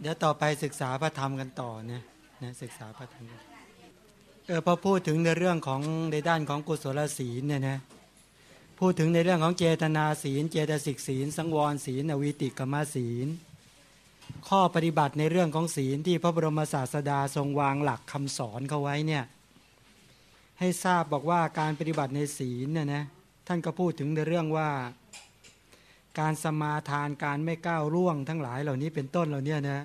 เดี๋ยวต่อไปศึกษาพระธรรมกันต่อเนี่ยนะศึกษาพระธรรมเออพอพูดถึงในเรื่องของในด้านของกุศลศีลเนี่ยนะพูดถึงในเรื่องของเจตนาศีล เจตสิกศีล สังวรศีลอวิติกรรมศีล ข้อปฏิบัติในเรื่องของศีลที่พระบรมศาสดาทรงวางหลักคำสอนเขาไว้เนี่ยให้ทราบบอกว่าการปฏิบัติในศีลเนี่ยนะท่านก็พูดถึงในเรื่องว่า การสมาทานการไม่ก้าวล่วงทั้งหลายเหล่านี้เป็นต้นเหล่านี้นะ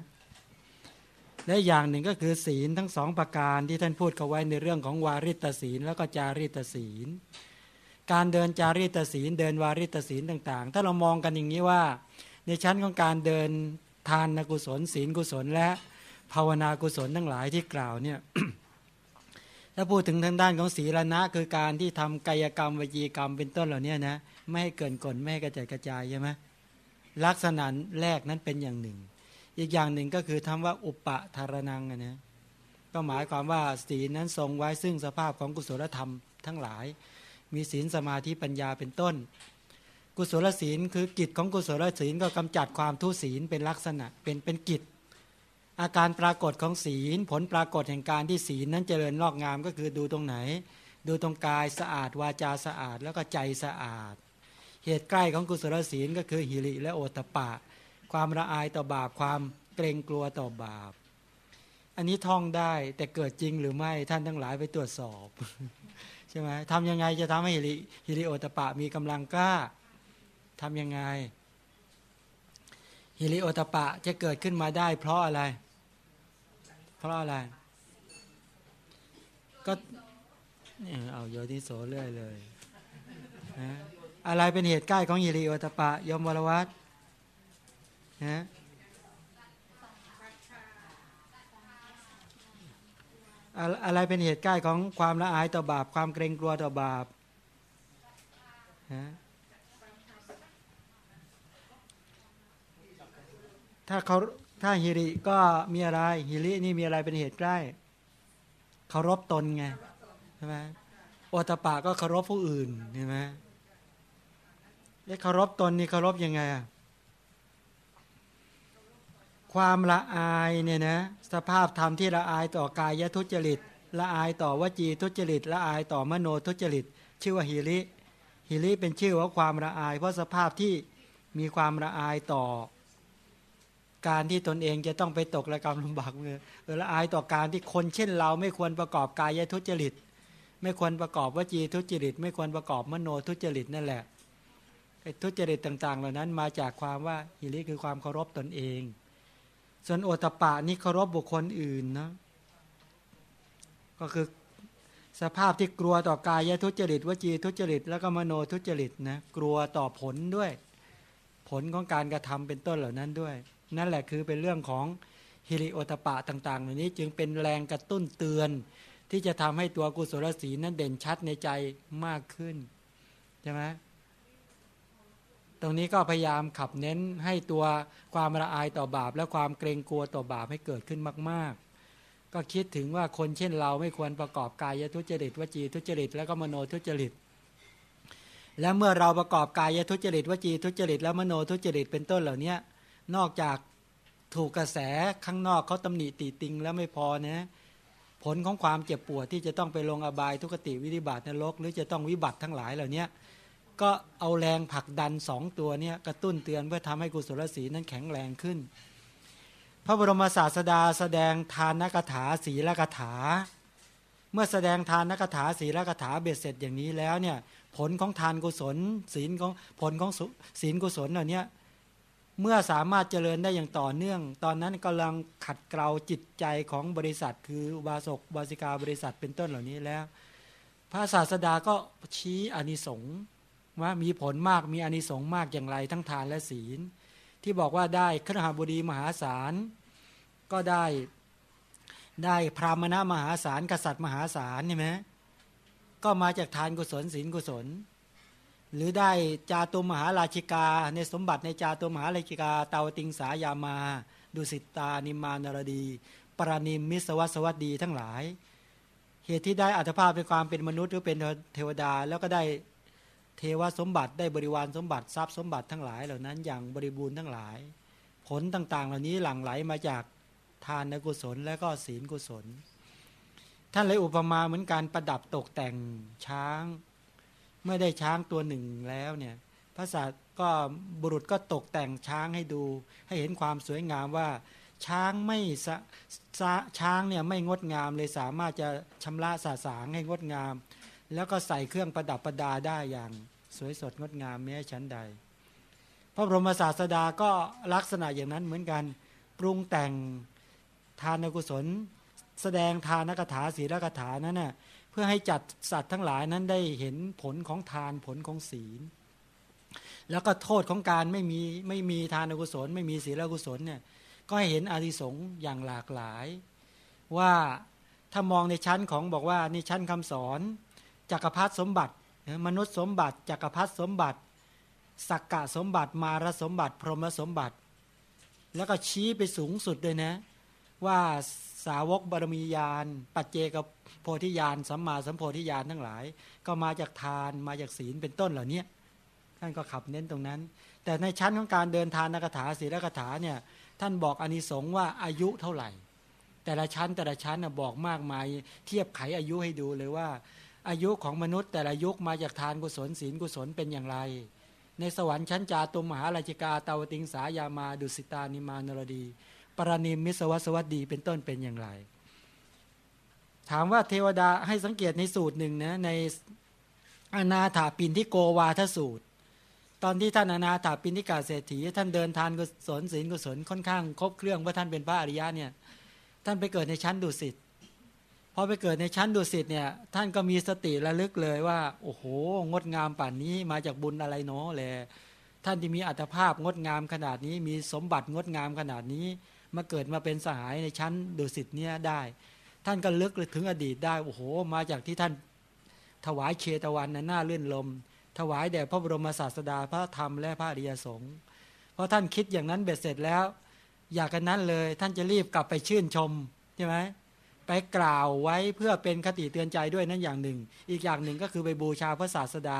และอย่างหนึ่งก็คือศีลทั้งสองประการที่ท่านพูดเขาไว้ในเรื่องของวาริตศีลแล้วก็จาริตศีล การเดินจาริตศีลเดินวาริตศีลต่าง ๆ ถ้าเรามองกันอย่างนี้ว่า ในชั้นของการเดินทานกุศลศีลกุศลและภาวนากุศลทั้งหลายที่กล่าวเนี่ย ถ้าพูดถึงทางด้านของศีลนะ คือการที่ทำกายกรรมวิจีกรรมเป็นต้นเหล่านี้นะไม่ให้เกินกลไม่ให้กระจายกระจายใช่ไหมลักษณะแรกนั้นเป็นอย่างหนึ่ง อีกอย่างหนึ่งก็คือทำว่าอุปะธารนังนะก็หมายความว่าศีลนั้นทรงไว้ซึ่งสภาพของกุศลธรรมทั้งหลาย มีศีลสมาธิปัญญาเป็นต้น กุศลศีลคือกิจของกุศลศีลก็กำจัดความทุศีลเป็นลักษณะเป็นเป็นกิจ อาการปรากฏของศีล ผลปรากฏแห่งการที่ศีลนั้นเจริญงอกงามก็คือดูตรงไหน ดูตรงกายสะอาดวาจาสะอาดแล้วก็ใจสะอาด เหตุใกล้ของกุศลศีลก็คือหิริและโอตปะ ความละอายต่อบาปความเกรงกลัวต่อบาป อันนี้ท่องได้แต่เกิดจริงหรือไม่ท่านทั้งหลายไปตรวจสอบใช่ไหมทำยังไงจะทำให้หิริหิริโอตปะมีกำลังกล้าทำยังไงหิริโอตปะจะเกิดขึ้นมาได้เพราะอะไรเราะอะไรก็เอาโยนิโสเรื่อยเลยนะอะไรเป็นเหตุใกล้ของยิริโอตปะยมวรวัตนะอะไรเป็นเหตุใกล้ของความละอายต่อบาป ความเกรงกลัวต่อบาปนะถ้าเขา ถ้าฮิริก็มีอะไรฮิรินี่มีอะไรเป็นเหตุใกล้เคารพตนไงใช่ไหมโอตปะก็เคารพผู้อื่นเห็นไหมเอ๊เคารพตนนี่เคารพยังไงอะความละอายเนี่ยนะสภาพธรรมที่ละอายต่อกายทุจริตละอายต่อวจีทุจริตละอายต่อมโนทุจริต ชื่อว่าฮิริฮิริเป็นชื่อว่าความละอาย เพราะสภาพที่มีความละอายต่อ การที่ตนเองจะต้องไปตกระกรรมลำบากเออละอายต่อการที่คนเช่นเราไม่ควรประกอบกายทุจริต ไม่ควรประกอบวจีทุจริต ไม่ควรประกอบมโนทุจริตนั่นแหละทุจริตต่าง ๆ เหล่านั้นมาจากความว่าฮิริคือความเคารพตนเอง ส่วนโอตปะนี่เคารพบุคคลอื่นนะก็คือสภาพที่กลัวต่อกายทุจริตวจีทุจริต แล้วก็มโนทุจริตนะกลัวต่อผลด้วย ผลของการกระทำเป็นต้นเหล่านั้นด้วย นั่นแหละคือเป็นเรื่องของฮิริโอตปะต่างๆเหล่านี้จึงเป็นแรงกระตุ้นเตือน ที่จะทำให้ตัวกุศลศีลนั้นเด่นชัดในใจมากขึ้นใช่ไหมตรงนี้ก็พยายามขับเน้นให้ตัวความละอายต่อบาป และความเกรงกลัวต่อบาปให้เกิดขึ้นมาก ๆ ก็คิดถึงว่าคนเช่นเราไม่ควรประกอบกายทุจริตวจีทุจริต แล้วก็มโนทุจริต และเมื่อเราประกอบกายทุจริตวจีทุจริต แล้วมโนทุจริตเป็นต้นเหล่านี้ นอกจากถูกกระแสข้างนอกเขาตำหนิติติงแล้วไม่พอนะผลของความเจ็บปวดที่จะต้องไปลงอบายทุกติวิธิบาตนรก หรือจะต้องวิบัติทั้งหลายเหล่านี้ก็เอาแรงผลักดันสองตัวนี้กระตุ้นเตือนเพื่อทำให้กุศลศีลนั้นแข็งแรงขึ้น พระบรมศาสดาแสดงทานนักถาศีลกถา เมื่อแสดงทานนักถาศีลกถาเบ็ดเสร็จอย่างนี้แล้วเนี่ยผลของทานกุศลศีลของผลของศีลกุศลเหล่านี้ เมื่อสามารถเจริญได้อย่างต่อเนื่อง ตอนนั้นกำลังขัดเกลาจิตใจของบริษัท คือบาศกบาสิกาบริษัทเป็นต้นเหล่านี้แล้ว พระศาสดาก็ชี้อนิสงส์ว่ามีผลมากมีอนิสงส์มากอย่างไรทั้งทานและศีล ที่บอกว่าได้ขณหบดีมหาศาล ก็ได้ได้พรามณะมหาศาล กษัตริย์มหาศาลใช่ไหมก็มาจากทานกุศลศีลกุศล หรือได้จาตุมหาราชิกา ในสมบัติในจาตุมหาราชิกา เตาติงสายามา ดุสิตานิมานรดี ปรานิมมิสวัสวัสดีทั้งหลาย เหตุที่ได้อัตภาพเป็นความเป็นมนุษย์หรือเป็นเทวดา แล้วก็ได้เทวสมบัติได้บริวารสมบัติทรัพย์สมบัติทั้งหลาย เหล่านั้นอย่างบริบูรณ์ทั้งหลาย ผลต่างๆ เหล่านี้หลั่งไหลมาจากทานกุศลและก็ศีลกุศล ท่านเลยอุปมาเหมือนการประดับตกแต่งช้าง เมื่อได้ช้างตัวหนึ่งแล้วเนี่ยพระศาสก็บุรุษก็ตกแต่งช้างให้ดู ให้เห็นความสวยงามว่า ช้างไม่ช้างเนี่ยไม่งดงามเลยสามารถจะชำระสาสางให้งดงาม แล้วก็ใส่เครื่องประดับประดาได้อย่างสวยสดงดงามแม้ชั้นใด พระบรมศาสดาก็ลักษณะอย่างนั้นเหมือนกันปรุงแต่งทานกุศล แสดงทานกถาศีลกถานั้นน่ะ พื่อให้จัดสัตว์ทั้งหลายนั้นได้เห็นผลของทานผลของศีล แล้วก็โทษของการไม่มีไม่มีทานกุศล ไม่มีศีลกุศลเนี่ยก็ให้เห็นอานิสงส์อย่างหลากหลาย ว่าถ้ามองในชั้นของบอกว่าในชั้นคำสอนจักรพรรดิสมบัติ มนุษย์สมบัติจักรพรรดิสมบัติสักกะสมบัติมารสมบัติ พรหมสมบัติ แล้วก็ชี้ไปสูงสุดเลยนะว่า สาวกบารมียานปัจเจกโพธิญาณสัมมาสัมโพธิญาณทั้งหลาย ก็มาจากทานมาจากศีลเป็นต้นเหล่านี้ท่านก็ขับเน้นตรงนั้น แต่ในชั้นของการเดินทานนักถาศีลกถาเนี่ยท่านบอกอนิสงส์ว่าอายุเท่าไหร่ แต่ละชั้นแต่ละชั้นบอกมากมาย เทียบไขอายุให้ดูเลยว่า อายุของมนุษย์แต่ละยุคมาจากทานกุศลศีลกุศลเป็นอย่างไร ในสวรรค์ชั้นจาตุมหาราชิกาตาวติงสายามาดุสิตานิมานรดี ปรณิมมิสวัสวัสดีเป็นต้นเป็นอย่างไร ถามว่าเทวดาให้สังเกตในสูตรหนึ่งนะในอนาถาปินที่โกวาทสูตร ตอนที่ท่านอนาถาปินทิกาเศรษฐีท่านเดินทานกุศลศีลกุศลค่อนข้างครบเครื่องว่าท่านเป็นพระอริยะเนี่ยท่านไปเกิดในชั้นดุสิตพอไปเกิดในชั้นดุสิตเนี่ยท่านก็มีสติระลึกเลยว่า โอ้โห งดงามป่านนี้มาจากบุญอะไรเนาะเลยท่านที่มีอัตภาพงดงามขนาดนี้มีสมบัติงดงามขนาดนี้ มาเกิดมาเป็นสหายในชั้นดุสิตเนี่ยได้ ท่านก็ลึกถึงอดีตได้โอ้โห มาจากที่ท่านถวายเชตวันนั้นน่าเลื่อนลม ถวายแด่พระบรมศาสดาพระธรรมและพระอริยสงฆ์เพราะท่านคิดอย่างนั้นเบ็ดเสร็จแล้ว อยากกันนั้นเลย ท่านจะรีบกลับไปชื่นชมใช่ไหมไปกล่าวไว้เพื่อเป็นคติเตือนใจด้วยนั่นอย่างหนึ่ง อีกอย่างหนึ่งก็คือไปบูชาพระศาสดา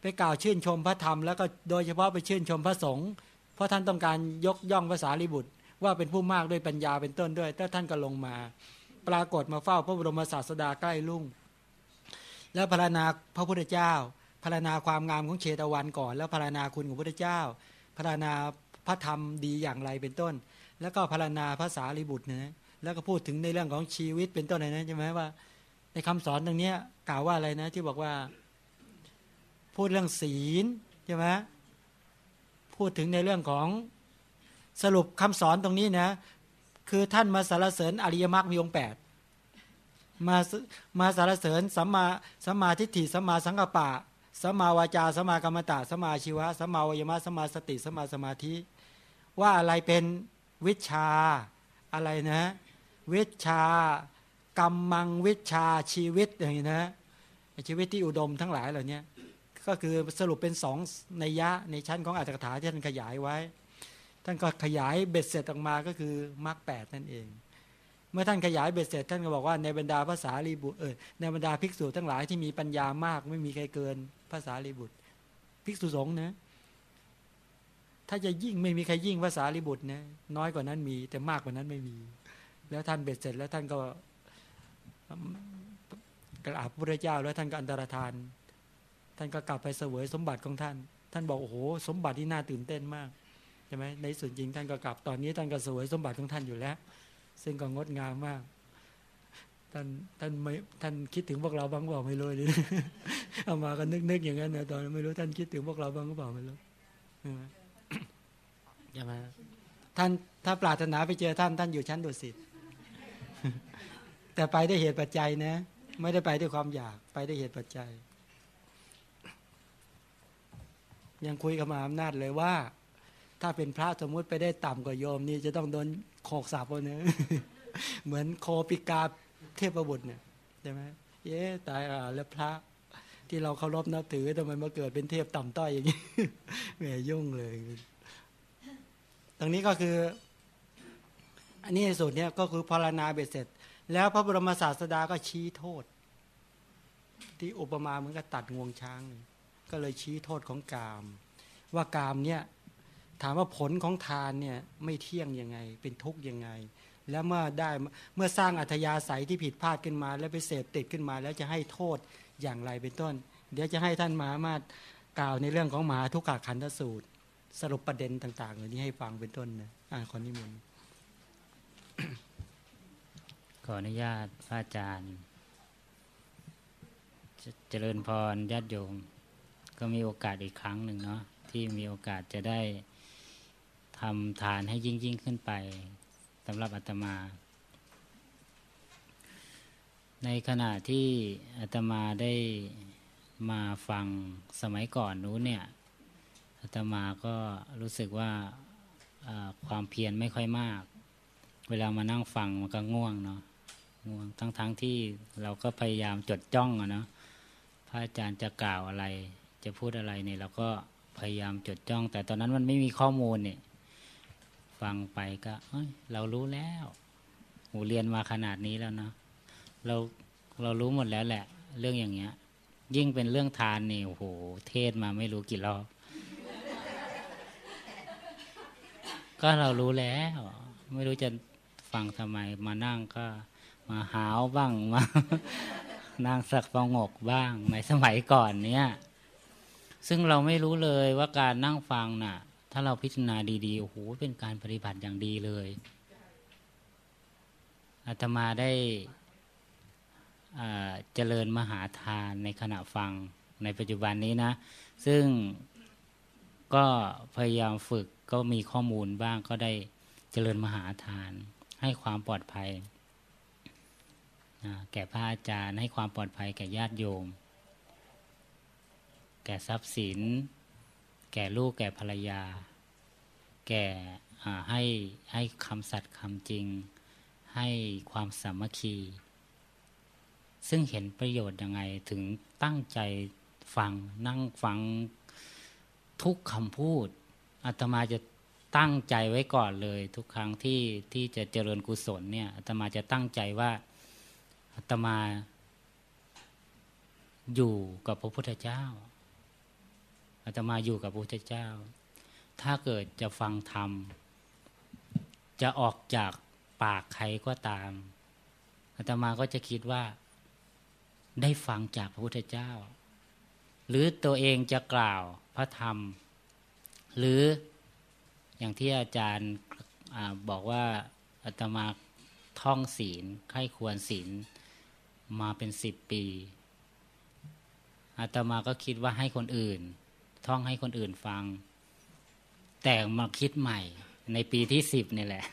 ไปกล่าวชื่นชมพระธรรม แล้วก็โดยเฉพาะไปชื่นชมพระสงฆ์เพราะท่านต้องการยกย่องภาษาลิบุตร ว่าเป็นผู้มากด้วยปัญญาเป็นต้นด้วยถ้าท่านก็ลงมา ปรากฏมาเฝ้าพระบรมศาสดาใกล้ลุ่ง แล้วพระนาพระพุทธเจ้าพารณาความงามของเชตวันก่อน แล้วพารณาคุณของพระพุทธเจ้าพารณาพระธรรมดีอย่างไรเป็นต้น แล้วก็พารณาภาษาลิบุตรนะแล้วก็พูดถึงในเรื่องของชีวิตเป็นต้นเลยนะใช่ไหมว่า ในคำสอนตรงนี้กล่าวว่าอะไรนะ ที่บอกว่า พูดเรื่องศีลใช่ไหมพูดถึงในเรื่องของ สรุปคำสอนตรงนี้นะ คือท่านมาสารเสริญอริยมรรคมีองค์แปดมามาสารเสริญสัมมาสัมมาทิฏฐิสัมมาสังกปะสัมมาวาจาสัมมากรรมตะสัมมาชีวะสมมาวิมะสมมาสติสัมาสมาธิ ว่าอะไรเป็นวิชาอะไรนะ วิชากรรมมังวิชาชีวิตอย่างนี้นะชีวิตที่อุดมทั้งหลายเหล่านี้ก็คือสรุปเป็นสองในยะในชั้นของอัตถกถาที่ท่านขยายไว้ ท่านก็ขยายเบ็ดเสร็จออกมาก็คือมรรคแปดนั่นเอง เมื่อท่านขยายเบ็ดเสร็จ ท่านก็บอกว่าในบรรดาภาษาลีบุเออในบรรดาภิกษุทั้งหลายที่มีปัญญามากไม่มีใครเกินภาษาลิบุตร ภิกษุสงฆ์นะถ้าจะยิ่งไม่มีใครยิ่งภาษาลิบุตรนะน้อยกว่านั้นมี แต่มากกว่านั้นไม่มี แล้วท่านเบ็ดเสร็จแล้วท่านก็กราบพระเจ้าแล้วท่านก็อันตรธาน ท่านก็กลับไปเสวยสมบัติของท่าน ท่านบอกโอ้โหสมบัติที่น่าตื่นเต้นมาก ใช่ไหมในส่วนจริงท่านก็กลับ ตอนนี้ท่านก็สวยสมบัติของท่านอยู่แล้ว ซึ่งก็งดงามมาก ท่านท่านไม่ท่านคิดถึงพวกเราบ้างเปล่าไม่รู้เลยเอามากันนึกๆอย่างนั้นนะตอนไม่รู้ท่านคิดถึงพวกเราบ้างหรือเปล่าไม่รู้ใช่ไหมท่านถ้าปรารถนาไปเจอท่านท่านอยู่ชั้นดุสิตแต่ไปได้เหตุปัจจัยนะ ไม่ได้ไปด้วยความอยากไปได้เหตุปัจจัย ยังคุยกับมาอำนาจเลยว่า ถ้าเป็นพระสมมุติไปได้ต่ำกว่าโยมนี่จะต้องโดนโขกสาบเอาเนื้อเหมือนโคปิกาเทพบุตรเนี่ยใช่ไหมเย้ตายอ่าแล้วพระที่เราเคารพนับถือทำไมมาเกิดเป็นเทพต่ำต้อยอย่างนี้แหมยุ่งเลย ตรงนี้ก็คือ อันนี้ในสุดเนี่ยก็คือพารณาเบ็ดเสร็จ แล้วพระบรมศาสดาก็ชี้โทษ ที่อุปมาเหมือนกับตัดงวงช้าง ก็เลยชี้โทษของกาม ว่ากามเนี่ย ถามว่าผลของทานเนี่ยไม่เที่ยงยังไง เป็นทุกข์ยังไง แล้วเมื่อได้เมื่อสร้างอัธยาศัยที่ผิดพลาดขึ้นมา แล้วไปเสพติดขึ้นมา แล้วจะให้โทษอย่างไรเป็นต้น เดี๋ยวจะให้ท่านมามาตกล่าวในเรื่องของมหาทุกขขันธสูตร สรุปประเด็นต่างๆเหล่านี้ให้ฟังเป็นต้นนะอ่าคนนี้มันขออนุญาตพระอาจารย์จเจริญพรญาติโยมก็มีโอกาสอีกครั้งหนึ่งเนาะที่มีโอกาสจะได้ ทำทานให้ยิ่งยิ่งขึ้นไปสำหรับอาตมา ในขณะที่อาตมาได้มาฟังสมัยก่อนนู้นเนี่ยอาตมาก็รู้สึกว่าความเพียรไม่ค่อยมาก เวลามานั่งฟังมันก็ง่วงเนาะง่วงทั้งๆทที่เราก็พยายามจดจ้องอะเนาะพระอาจารย์จะกล่าวอะไร จะพูดอะไรเนี่ยเราก็พยายามจดจ้อง แต่ตอนนั้นมันไม่มีข้อมูลเนี่ย ฟังไปก็เอ้ยเรารู้แล้วหูเรียนมาขนาดนี้แล้วเนาะเราเรารู้หมดแล้วแหละ เรื่องอย่างเงี้ย ยิ่งเป็นเรื่องทานนี่โอ้โหเทศมาไม่รู้กี่รอบก็เรารู้แล้ว ไม่รู้จะฟังทำไม มานั่งก็ มาหาวบ้างมานั่งสักฟงกบ้างในสมัยก่อนเนี้ยซึ่งเราไม่รู้เลยว่าการนั่งฟังน่ะ ถ้าเราพิจารณาดีๆโอ้โหเป็นการปฏิบัติอย่างดีเลยอาตมาได้เจริญมหาทานในขณะฟังในปัจจุบันนี้นะ ซึ่งก็พยายามฝึกก็มีข้อมูลบ้างก็ได้เจริญมหาทาน ให้ความปลอดภัยแก่พระอาจารย์ให้ความปลอดภัยแก่ญาติโยม แก่ทรัพย์สิน แก่ลูกแก่ภรรยา แก่ให้ให้คำสัตย์คำจริง ให้ความสามัคคี ซึ่งเห็นประโยชน์ยังไงถึงตั้งใจฟังนั่งฟังทุกคำพูดอาตมาจะตั้งใจไว้ก่อนเลย ทุกครั้งที่ที่จะเจริญกุศลเนี่ยอาตมาจะตั้งใจว่าอาตมาอยู่กับพระพุทธเจ้า อาตมาอยู่กับพระพุทธเจ้า ถ้าเกิดจะฟังธรรม จะออกจากปากใครก็ตามอาตมาก็จะคิดว่า ได้ฟังจากพระพุทธเจ้า หรือตัวเองจะกล่าวพระธรรม หรืออย่างที่อาจารย์อบอกว่าอาตมาท่องศีลไข้ควรศีลมาเป็นสิบปีอาตมาก็คิดว่าให้คนอื่น ท่องให้คนอื่นฟัง แต่มาคิดใหม่ ในปีที่สิบนี่แหละ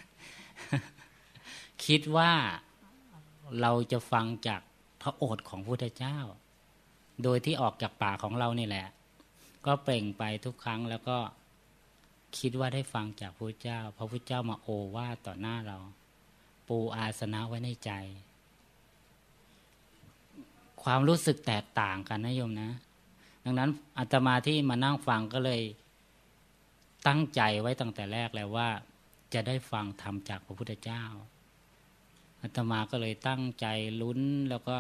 คิดว่าเราจะฟังจากพระโอษฐ์ของพระพุทธเจ้า โดยที่ออกจากปากของเรานี่แหละ ก็เปล่งไปทุกครั้งแล้วก็คิดว่าได้ฟังจากพระเจ้า พระพุทธเจ้ามาโอวาต่อหน้าเรา ปูอาสนะไว้ในใจ ความรู้สึกแตกต่างกันนะโยมนะ ดังนั้นอาตมาที่มานั่งฟังก็เลยตั้งใจไว้ตั้งแต่แรกแล้วว่า จะได้ฟังธรรมจากพระพุทธเจ้าอาตมาก็เลยตั้งใจลุ้นแล้วก็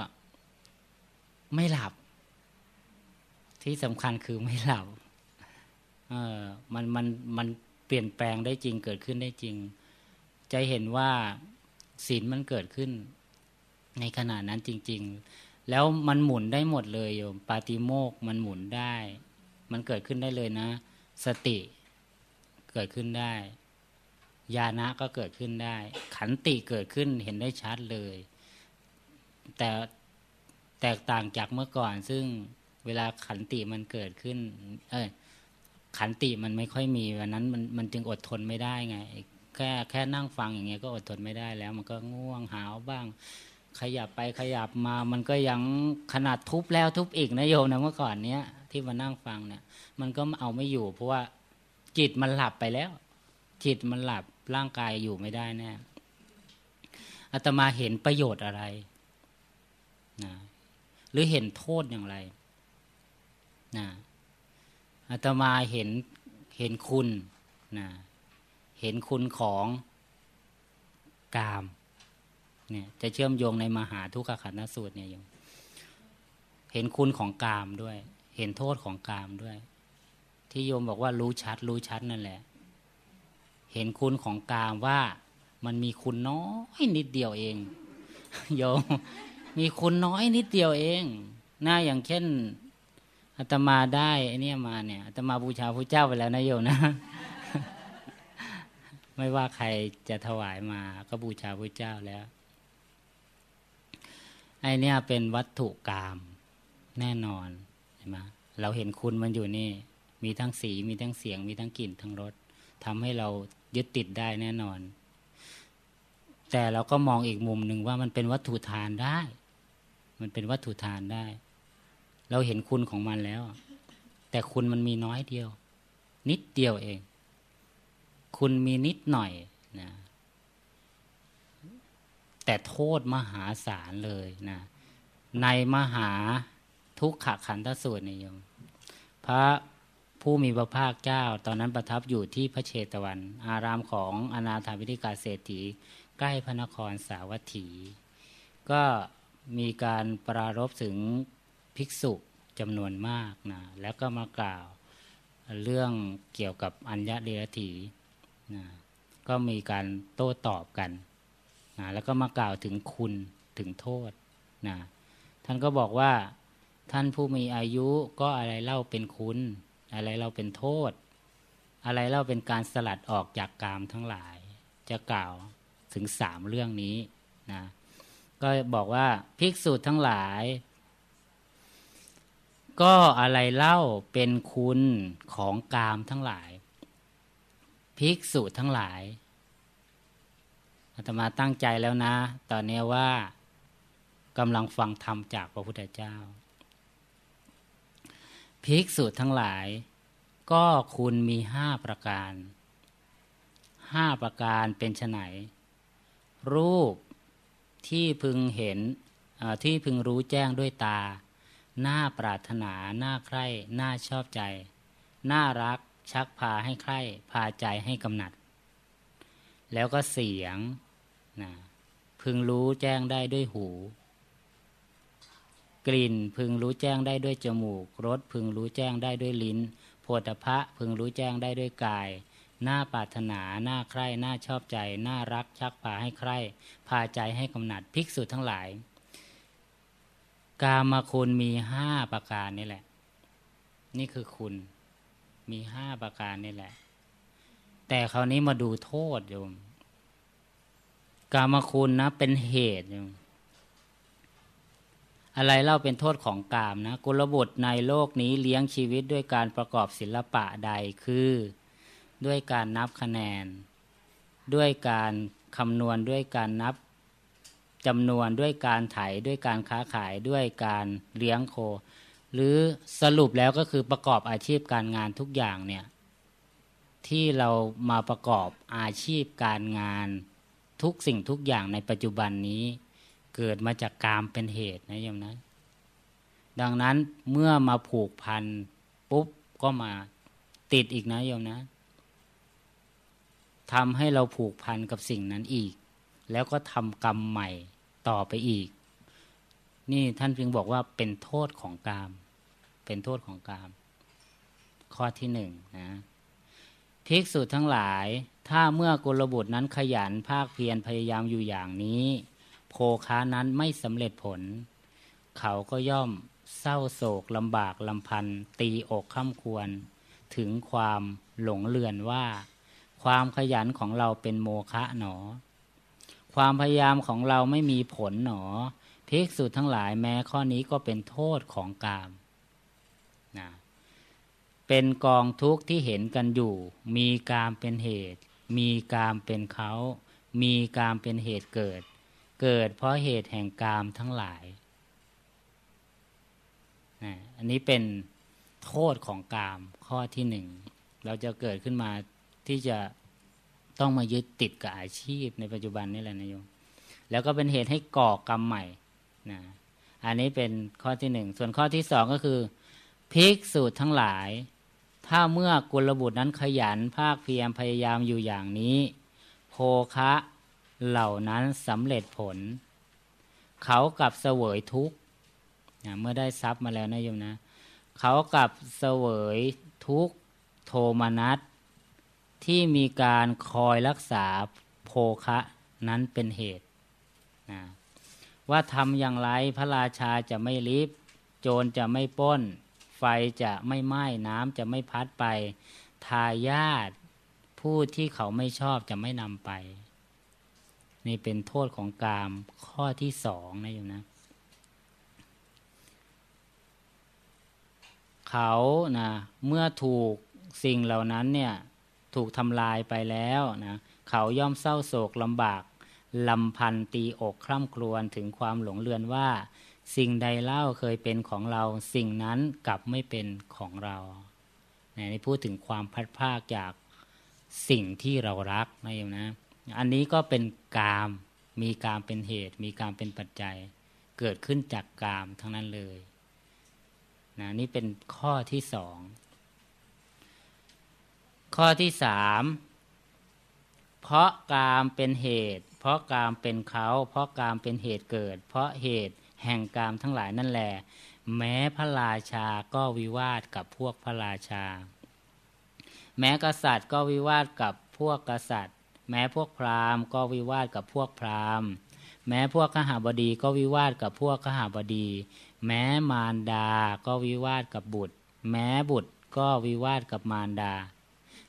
ไม่หลับ ที่สำคัญคือไม่หลับเออมันมันมันเปลี่ยนแปลงได้จริงเกิดขึ้นได้จริง จะเห็นว่าศีลมันเกิดขึ้น ในขณะนั้นจริง ๆ แล้วมันหมุนได้หมดเลยโยมปาติโมกมันหมุนได้ มันเกิดขึ้นได้เลยนะ สติเกิดขึ้นได้ ญาณะก็เกิดขึ้นได้ ขันติเกิดขึ้นเห็นได้ชัดเลย แต่แตกต่างจากเมื่อก่อน ซึ่งเวลาขันติมันเกิดขึ้น เอยขันติมันไม่ค่อยมีวันนั้นมันมันจึงอดทนไม่ได้ไง แค่แค่นั่งฟังอย่างเงี้ยก็อดทนไม่ได้แล้ว มันก็ง่วงหาวบ้าง ขยับไปขยับมามันก็ยังขนาดทุบแล้วทุบอีกนะโยมนะเมื่อก่อนเนี้ยที่มานั่งฟังเนี่ย มันก็เอาไม่อยู่ เพราะว่าจิตมันหลับไปแล้ว จิตมันหลับร่างกายอยู่ไม่ได้แน่อาตมาเห็นประโยชน์อะไรนะหรือเห็นโทษอย่างไรนะอาตมาเห็นเห็นคุณนะเห็นคุณของกาม เนี่ยจะเชื่อมโยงในมหาทุกขขันธสูตรเนี่ยโยมเห็นคุณของกามด้วย เห็นโทษของกามด้วย ที่โยมบอกว่ารู้ชัด รู้ชัดนั่นแหละ เห็นคุณของกามว่ามันมีคุณน้อยนิดเดียวเองโยมมีคุณน้อยนิดเดียวเองหน่าอย่างเช่นอาตมาได้ไอเนี่ยมาเนี่ยอาตมาบูชาพระเจ้าไปแล้วนะโยมนะ ไม่ว่าใครจะถวายมาก็บูชาพระเจ้าแล้ว ไอเนี่ยเป็นวัตถุกรรมแน่นอนเห็นไหมเราเห็นคุณมันอยู่นี่ มีทั้งสีมีทั้งเสียง มีทั้งกลิ่นทั้งรสทำให้เรายึดติดได้แน่นอน แต่เราก็มองอีกมุมหนึ่งว่ามันเป็นวัตถุทานได้ มันเป็นวัตถุทานได้ เราเห็นคุณของมันแล้ว แต่คุณมันมีน้อยเดียว นิดเดียวเอง คุณมีนิดหน่อยนะ แต่โทษมหาศาลเลยนะในมหาทุกขขันธสูตรนิยม พระผู้มีพระภาคเจ้า ตอนนั้นประทับอยู่ที่พระเชตวัน อารามของอนาถาวิธิกาเศรษฐี ใกล้พระนครสาวัตถี ก็มีการปรารบถึงภิกษุจำนวนมากนะแล้วก็มากล่าวเรื่องเกี่ยวกับอัญญะเดรถีนะก็มีการโต้ตอบกัน นะแล้วก็มากล่าวถึงคุณถึงโทษนะท่านก็บอกว่าท่านผู้มีอายุก็อะไรเล่าเป็นคุณ อะไรเล่าเป็นโทษ อะไรเล่าเป็นการสลัดออกจากกามทั้งหลาย จะกล่าวถึงสามเรื่องนี้นะก็บอกว่าภิกษุทั้งหลาย ก็อะไรเล่าเป็นคุณของกามทั้งหลาย ภิกษุทั้งหลาย อาตมาตั้งใจแล้วนะ ตอนนี้ว่ากำลังฟังธรรมจากพระพุทธเจ้า ภิกษุทั้งหลาย ก็คุณมีห้าประการห้าประการเป็นไนรูปที่พึงเห็นที่พึงรู้แจ้งด้วยตา หน่าปรารถนา หน่าใคร่หน่าชอบใจ น่ารักชักพาให้ใคร่ พาใจให้กำหนัด แล้วก็เสียง นะพึงรู้แจ้งได้ด้วยหู กลิ่นพึงรู้แจ้งได้ด้วยจมูกรสพึงรู้แจ้งได้ด้วยลิ้นโพธพะพึงรู้แจ้งได้ด้วยกายน่าปรารถนาน่าใคร่น่าชอบใจน่ารักชักพาให้ใคร่ พาใจให้กำหนัดภิกษุทั้งหลาย กามาคุณมีห้าประการนี่แหละ นี่คือคุณมีห้าประการนี่แหละ แต่คราวนี้มาดูโทษโยม กามาคุณนะ เป็นเหตุ อะไรเล่าเป็นโทษของกามนะกุลบุตรในโลกนี้เลี้ยงชีวิตด้วยการประกอบศิลปะใดคือด้วยการนับคะแนน ด้วยการคำนวณด้วยการนับจำนวนด้วยการไถด้วยการค้าขายด้วยการเลี้ยงโค หรือสรุปแล้วก็คือประกอบอาชีพการงานทุกอย่างเนี่ยที่เรามาประกอบอาชีพการงาน ทุกสิ่งทุกอย่างในปัจจุบันนี้ เกิดมาจากกามเป็นเหตุนะโยมนะ ดังนั้นเมื่อมาผูกพันปุ๊บก็มาติดอีกนะโยมนะทำให้เราผูกพันกับสิ่งนั้นอีก แล้วก็ทำกรรมใหม่ต่อไปอีก นี่ท่านจึงบอกว่าเป็นโทษของกาม เป็นโทษของกาม ข้อที่หนึ่งนะภิกษุทั้งหลาย ถ้าเมื่อกุลบุตรนั้นขยันภาคเพียรพยายามอยู่อย่างนี้ โภค้านั้นไม่สำเร็จผล เขาก็ย่อมเศร้าโศกลำบากลำพันตีอกข้าควร ถึงความหลงเลือนว่า ความขยันของเราเป็นโมฆะหนอ ความพยายามของเราไม่มีผลหนอภิกษุทั้งหลายแม้ข้อนี้ก็เป็นโทษของกามนะเป็นกองทุกข์ที่เห็นกันอยู่ มีกามเป็นเหตุ มีกามเป็นเขา มีกามเป็นเหตุเกิด เกิดเพราะเหตุแห่งกามทั้งหลายนะอันนี้เป็นโทษของกามข้อที่หนึ่ง เราจะเกิดขึ้นมาที่จะต้องมายึดติดกับอาชีพในปัจจุบันนี่แหละนายโยม แล้วก็เป็นเหตุให้ก่อกรรมใหม่นะ อันนี้เป็นข้อที่หนึ่ง ส่วนข้อที่สองก็คือภิกษุทั้งหลาย ถ้าเมื่อกุลบุตรนั้นขยันภาคเพียรพยายามอยู่อย่างนี้ โภคะเหล่านั้นสำเร็จผล เขากับเสวยทุกข์เมื่อได้ทรัพย์มาแล้วนะโยมนะ เขากับเสวยทุกข์โทมนัสที่มีการคอยรักษาโภคะนั้นเป็นเหตุนะว่าทำอย่างไรพระราชาจะไม่ลิบโจรจะไม่ป้น ฟจะไม่ไหม้น้ำจะไม่พัดไป ทายาทผู้ที่เขาไม่ชอบจะไม่นำไป นี่เป็นโทษของกามข้อที่สองนะอยู่นะ เขานะเมื่อถูกสิ่งเหล่านั้นเนี่ยถูกทำลายไปแล้วนะเขาย่อมเศร้าโศกลำบากลำพันตีอกคร่ำครวญถึงความหลงเลือนว่า สิ่งใดเล่าเคยเป็นของเรา สิ่งนั้นกลับไม่เป็นของเราเนี่พูดถึงความพัดภาคจากสิ่งที่เรารักนะโยมนะ อันนี้ก็เป็นกาม มีกามเป็นเหตุ มีกามเป็นปัจจัย เกิดขึ้นจากกามทั้งนั้นเลยนะนี่เป็นข้อที่สอง ข้อที่สามเพราะกามเป็นเหตุ เพราะกามเป็นเขา เพราะกามเป็นเหตุเกิด เพราะเหตุ แห่งกามทั้งหลายนั่นแหละแม้พระราชาก็วิวาทกับพวกพระราชา แม้กษัตริย์ก็วิวาทกับพวกกษัตริย์ แม้พวกพราหมณ์ก็วิวาทกับพวกพราหมณ์ แม้พวกขหาบดีก็วิวาทกับพวกขหาบดี แม้มารดาก็วิวาทกับบุตร แม้บุตรก็วิวาทกับมารดา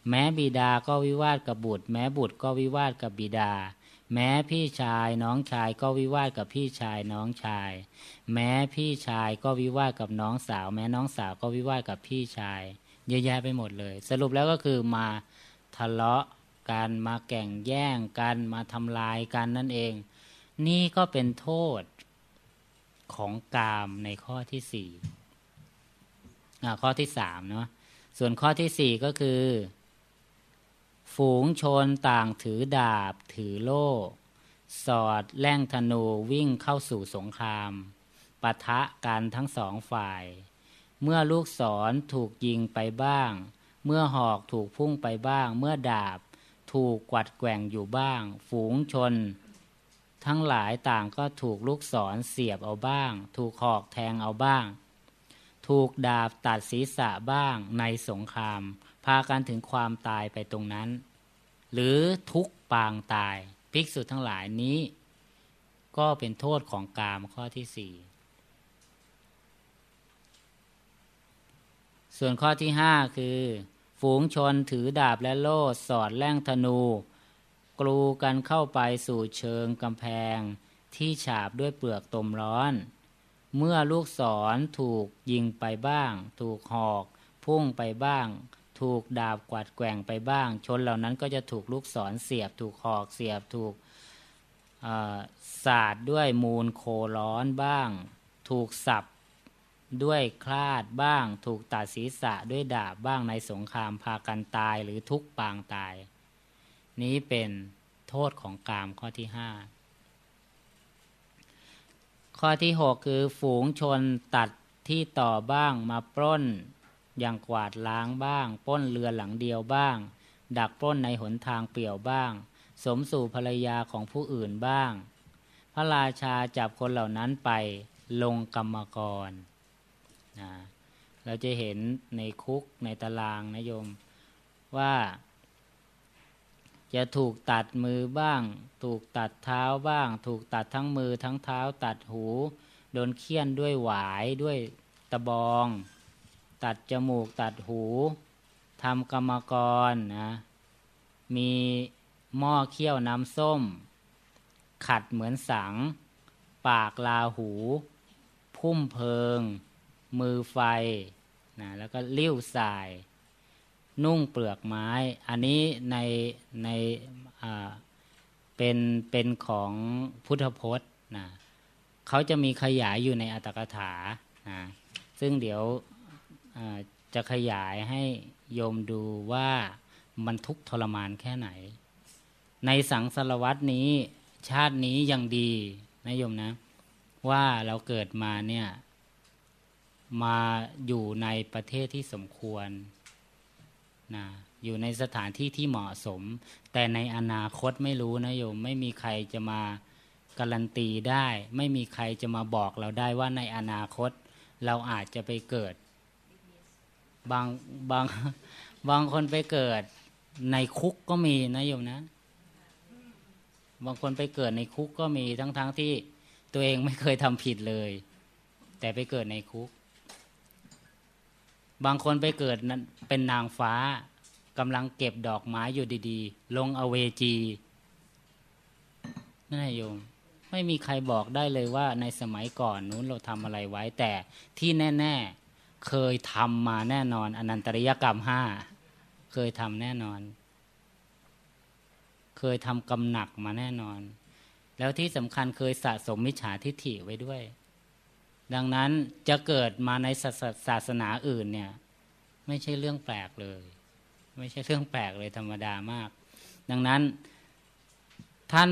แม้บิดาก็วิวาทกับบุตร แม้บุตรก็วิวาทกับบิดา แม้พี่ชายน้องชายก็วิวาทกับพี่ชายน้องชาย แม้พี่ชายก็วิวาทกับน้องสาว แม้น้องสาวก็วิวาทกับพี่ชาย เยอะแยะไปหมดเลย สรุปแล้วก็คือมาทะเลาะกันมาแก่งแย่งกันมาทำลายกันนั่นเอง นี่ก็เป็นโทษของกามในข้อที่สี่ข้อที่สามเนาะส่วนข้อที่สี่ก็คือ ฝูงชนต่างถือดาบ ถือโล่ สอดแล่งธนูวิ่งเข้าสู่สงครามปะทะกันทั้งสองฝ่าย เมื่อลูกศรถูกยิงไปบ้าง เมื่อหอกถูกพุ่งไปบ้าง เมื่อดาบถูกกวัดแกว่งอยู่บ้าง ฝูงชน ทั้งหลายต่างก็ถูกลูกศรเสียบเอาบ้าง ถูกหอกแทงเอาบ้าง ถูกดาบตัดศีรษะบ้างในสงคราม พากันถึงความตายไปตรงนั้น หรือทุกปางตาย ภิกษุทั้งหลายนี้ ก็เป็นโทษของกามข้อที่สี่ส่วนข้อที่ห้าคือ ฝูงชนถือดาบและโล่สอดแล่งธนู กลูกันเข้าไปสู่เชิงกำแพง ที่ฉาบด้วยเปลือกตมร้อน เมื่อลูกศรถูกยิงไปบ้าง ถูกหอก พุ่งไปบ้าง ถูกดาบกวาดแกว่งไปบ้าง ชนเหล่านั้นก็จะถูกลูกศรเสียบ ถูกหอกเสียบถูกสาดด้วยมูลโคร้อนบ้าง ถูกสับด้วยคลาดบ้าง ถูกตัดศีรษะด้วยดาบบ้างในสงครามพากันตายหรือทุกปางตาย นี้เป็นโทษของกามข้อที่ห้าข้อที่หกคือฝูงชนตัดที่ต่อบ้างมาปล้น อย่างกวาดล้างบ้าง ป้นเรือหลังเดียวบ้าง ดักปล้นในหนทางเปี่ยวบ้าง สมสู่ภรรยาของผู้อื่นบ้าง พระราชาจับคนเหล่านั้นไปลงกรรมกรนะเราจะเห็นในคุกในตารางนะโยมว่า จะถูกตัดมือบ้าง ถูกตัดเท้าบ้าง ถูกตัดทั้งมือทั้งเท้าตัดหู โดนเคี่ยนด้วยหวายด้วยตะบอง ตัดจมูกตัดหูทำกรรมกรนะมีหม้อเคี่ยวน้ำส้ม ขัดเหมือนสัง ปากลาหู พุ่มเพิง มือไฟนะแล้วก็ลิ้วสาย นุ่งเปลือกไม้ อันนี้ในในเป็นเป็นของพุทธพจน์นะเขาจะมีขยายอยู่ในอัตถกถานะซึ่งเดี๋ยว จะขยายให้โยมดูว่ามันทุกทรมานแค่ไหน ในสังสารวัตนี้ชาตินี้ยังดีนะโยมนะ ว่าเราเกิดมาเนี่ยมาอยู่ในประเทศที่สมควรนะอยู่ในสถานที่ที่เหมาะสม แต่ในอนาคตไม่รู้นะโยม ไม่มีใครจะมาการันตีได้ ไม่มีใครจะมาบอกเราได้ว่าในอนาคต เราอาจจะไปเกิด บางบางบางคนไปเกิดในคุกก็มีนะโยมนะ บางคนไปเกิดในคุกก็มีทั้งๆทที่ตัวเองไม่เคยทำผิดเลย แต่ไปเกิดในคุก บางคนไปเกิดนั้นเป็นนางฟ้ากำลังเก็บดอกไม้อยู่ดีๆ ลงอเวจีนั่นแหละโยม ไม่มีใครบอกได้เลยว่าในสมัยก่อนนู้นเราทำอะไรไว้แต่ที่แน่ ๆ เคยทำมาแน่นอน อนันตริยกรรมห้าเคยทำแน่นอน เคยทำกำหนักมาแน่นอน แล้วที่สำคัญเคยสะสมมิจฉาทิฏฐิไว้ด้วย ดังนั้นจะเกิดมาในศาสศาสนาอื่นเนี่ย ไม่ใช่เรื่องแปลกเลย ไม่ใช่เรื่องแปลกเลยธรรมดามาก ดังนั้น ท่าน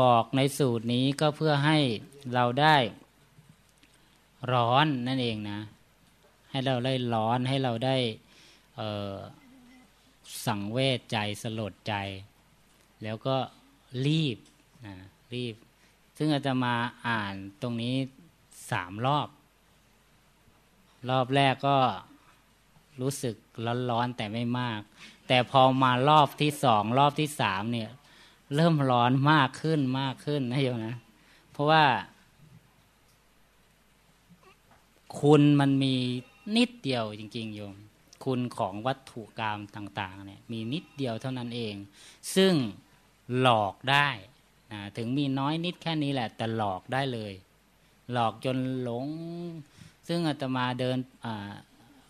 บอกในสูตรนี้ก็เพื่อให้เราได้ร้อนนั่นเองนะ ให้เราได้ร้อนให้เราได้สังเวชใจสลดใจ แล้วก็รีบนะรีบ ซึ่งอาจจะมาอ่านตรงนี้สามรอบ รอบแรกก็รู้สึกร้อนๆแต่ไม่มาก แต่พอมารอบที่สองรอบที่สามเนี่ย เริ่มร้อนมากขึ้นมากขึ้นนะโยมนะ เพราะว่า คุณมันมี นิดเดียวจริงๆโยม คุณของวัตถุกรรมต่างๆเนี่ยมีนิดเดียวเท่านั้นเอง ซึ่งหลอกได้นะถึงมีน้อยนิดแค่นี้แหละ แต่หลอกได้เลย หลอกจนหลง ซึ่งอาตมาเดิน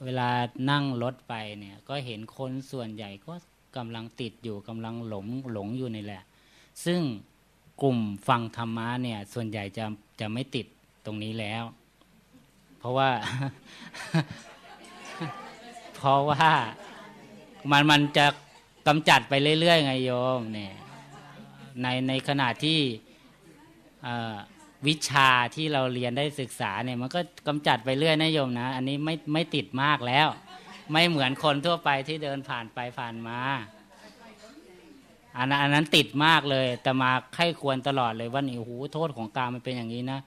เวลานั่งรถไปเนี่ยก็เห็นคนส่วนใหญ่ก็กำลังติดอยู่กำลังหลงหลงอยู่นี่แหละ ซึ่งกลุ่มฟังธรรมะเนี่ยส่วนใหญ่จะจะไม่ติดตรงนี้แล้ว เพราะว่า เพราะว่ามันมันจะกำจัดไปเรื่อยๆไงโยมเนี่ยในในขณะที่วิชาที่เราเรียนได้ศึกษาเนี่ยมันก็กำจัดไปเรื่อยนะโยมนะ อันนี้ไม่ไม่ติดมากแล้ว ไม่เหมือนคนทั่วไปที่เดินผ่านไปผ่านมาอันนั้นอันนั้นติดมากเลย แต่มาไข้ควรตลอดเลยว่านี่โอ้โหโทษของกามันเป็นอย่างนี้นะ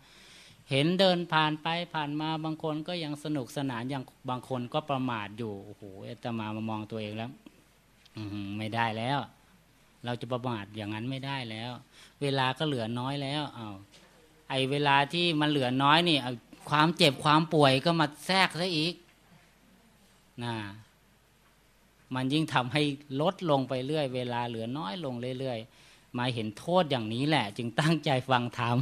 เห็นเดินผ่านไปผ่านมาบางคนก็ยังสนุกสนานอย่างบางคนก็ประมาทอยู่โอ้โหแต่มามามองตัวเองแล้วอืไม่ได้แล้ว เราจะประมาทอย่างนั้นไม่ได้แล้ว เวลาก็เหลือน้อยแล้วเอาไอเวลาที่มันเหลือน้อยนี่ความเจ็บความป่วยก็มาแทรกซะอีกนะมันยิ่งทำให้ลดลงไปเรื่อย เวลาเหลือน้อยลงเรื่อยๆมาเห็นโทษอย่างนี้แหละ จึงตั้งใจฟังธรรม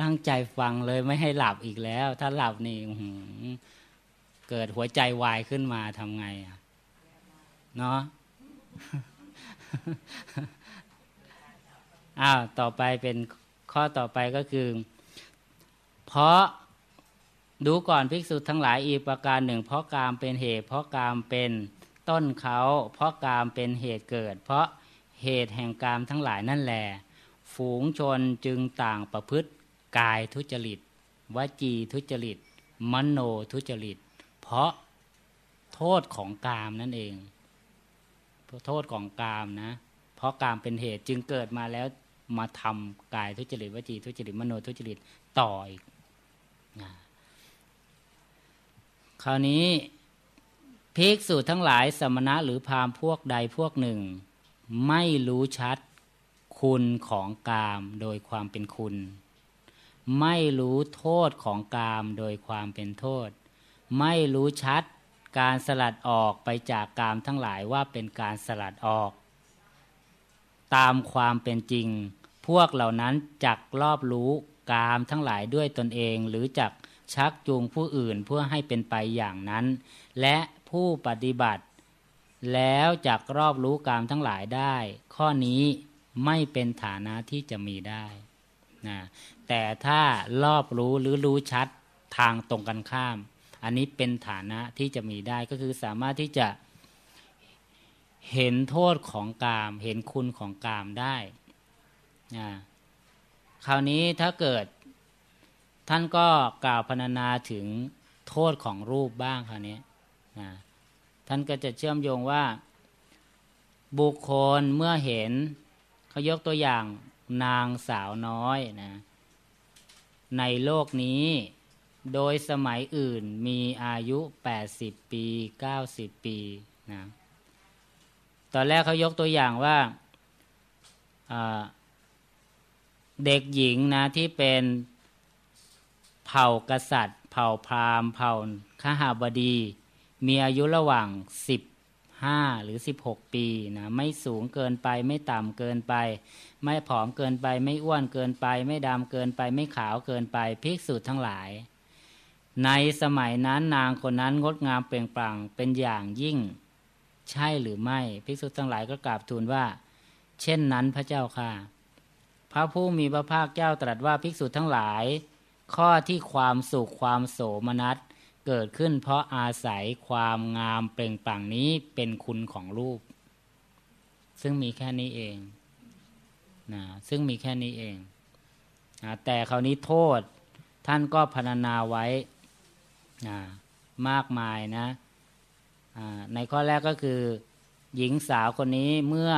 ตั้งใจฟังเลยไม่ให้หลับอีกแล้ว ถ้าหลับนี่เกิดหัวใจวายขึ้นมาทำไงอะเนาะอ้าวต่อไปเป็นข้อต่อไปก็คือ เพราะดูก่อนภิกษุทั้งหลายอีกประการหนึ่ง เพราะกามเป็นเหตุ เพราะกามเป็นต้นเขา เพราะกามเป็นเหตุเกิด เพราะเหตุแห่งกามทั้งหลายนั่นแหละ ฝูงชนจึงต่างประพฤติกายทุจริต วจีทุจริต มโนทุจริต เพราะโทษของกามนั่นเองโทษของกามนะ เพราะกามเป็นเหตุจึงเกิดมาแล้วมาทำกายทุจริตวจีทุจริต มโนทุจริตต่ออีกนะคราวนี้ภิกษุทั้งหลายสมณะหรือพามพวกใดพวกหนึ่ง ไม่รู้ชัด คุณของกามโดยความเป็นคุณ ไม่รู้โทษของกามโดยความเป็นโทษ ไม่รู้ชัดการสลัดออกไปจากกามทั้งหลายว่าเป็นการสลัดออก ตามความเป็นจริง พวกเหล่านั้นจักรอบรู้กามทั้งหลายด้วยตนเองหรือจักชักจูงผู้อื่นเพื่อให้เป็นไปอย่างนั้น และผู้ปฏิบัติ แล้วจักรอบรู้กามทั้งหลายได้ ข้อนี้ ไม่เป็นฐานะที่จะมีได้นะแต่ถ้ารอบรู้หรือรู้ชัดทางตรงกันข้าม อันนี้เป็นฐานะที่จะมีได้ก็คือสามารถที่จะเห็นโทษของกาม เห็นคุณของกามได้นะคราวนี้ถ้าเกิดท่านก็กล่าวพรรณนาถึงโทษของรูปบ้างคราวนี้นะท่านก็จะเชื่อมโยงว่า บุคคลเมื่อเห็น เขายกตัวอย่างนางสาวน้อยนะในโลกนี้ โดยสมัยอื่นมีอายุ 80 ปี 90 ปีนะตอนแรกเขายกตัวอย่างว่าเด็กหญิงนะที่เป็นเผ่ากษัตริย์ เผ่าพราหมณ์ เผ่าขหาบดี มีอายุระหว่างสิ บห้าหรือสิบหกปีนะไม่สูงเกินไปไม่ต่ำเกินไป ไม่ผอมเกินไป ไม่อ้วนเกินไป ไม่ดำเกินไป ไม่ขาวเกินไปภิกษุทั้งหลาย ในสมัยนั้นนางคนนั้นงดงามเปล่งปลั่งเป็นอย่างยิ่ง ใช่หรือไม่ภิกษุทั้งหลายก็กราบทูลว่า เช่นนั้นพระเจ้าค่ะ พระผู้มีพระภาคเจ้าตรัสว่าภิกษุทั้งหลาย ข้อที่ความสุขความโสมนัส เกิดขึ้นเพราะอาศัยความงามเปล่งปลั่งนี้เป็นคุณของรูป ซึ่งมีแค่นี้เองนะซึ่งมีแค่นี้เองนะแต่คราวนี้โทษท่านก็พรรณนาไว้นะมากมายนะในข้อแรกก็คือ หญิงสาวคนนี้เมื่อ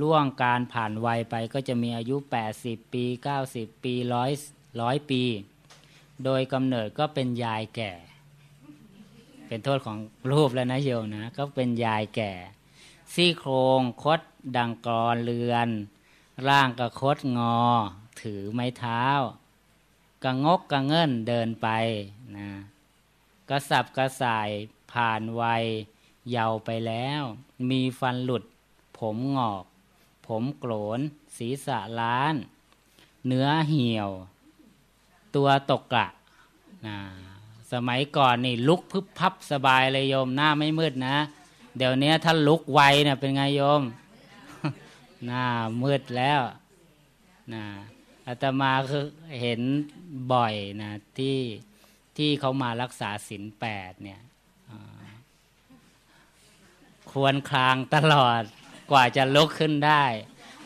ล่วงการผ่านวัยไปก็จะมีอายุ 80 ปี 90 ปีร้อยร้อยปี โดยกำเนิดก็เป็นยายแก่ เป็นโทษของรูปแล้วนะโยมนะ ก็เป็นยายแก่ ซี่โครงคดดังกรอนเรือน ร่างกระคดงอ ถือไม้เท้ากระงกกระเงินเดินไปนะกระสับกระส่ายผ่านวัยเยาว์ไปแล้ว มีฟันหลุด ผมงอก ผมโกรน ศีรษะล้าน เนื้อเหี่ยว ตัวตกกะนะสมัยก่อนนี่ลุกพึบพับสบายเลยโยมหน้าไม่มืดนะ เดี๋ยวนี้ถ้าลุกไวเนะ่ยเป็นไงโยม หน้ามืดแล้วนะอาตมาคือเห็นบ่อยนะที่ที่เขามารักษาศีลแปดเนี่ยควรคลางตลอดกว่าจะลุกขึ้นได้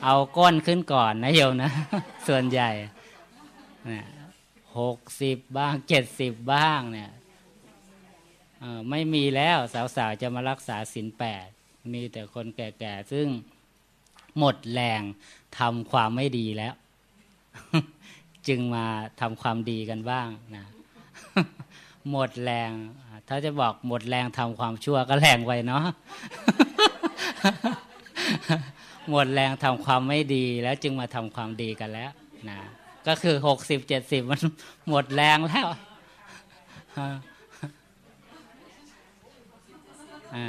เอาก้นขึ้นก่อนนะโยมนะ ส่วนใหญ่ หกสิบบ้างเจ็ดสิบบ้างเนี่ยไม่มีแล้วสาวๆจะมารักษาศีลแปดมีแต่คนแก่ๆ ซึ่งหมดแรงทำความไม่ดีแล้ว จึงมาทำความดีกันบ้างนะหมดแรง ถ้าจะบอกหมดแรงทำความชั่วก็แรงไว้เนาะหมดแรงทำความไม่ดีแล้วจึงมาทำความดีกันแล้วนะ ก็คือหกสิบเจ็ดสิบมันหมดแรงแล้วอ่า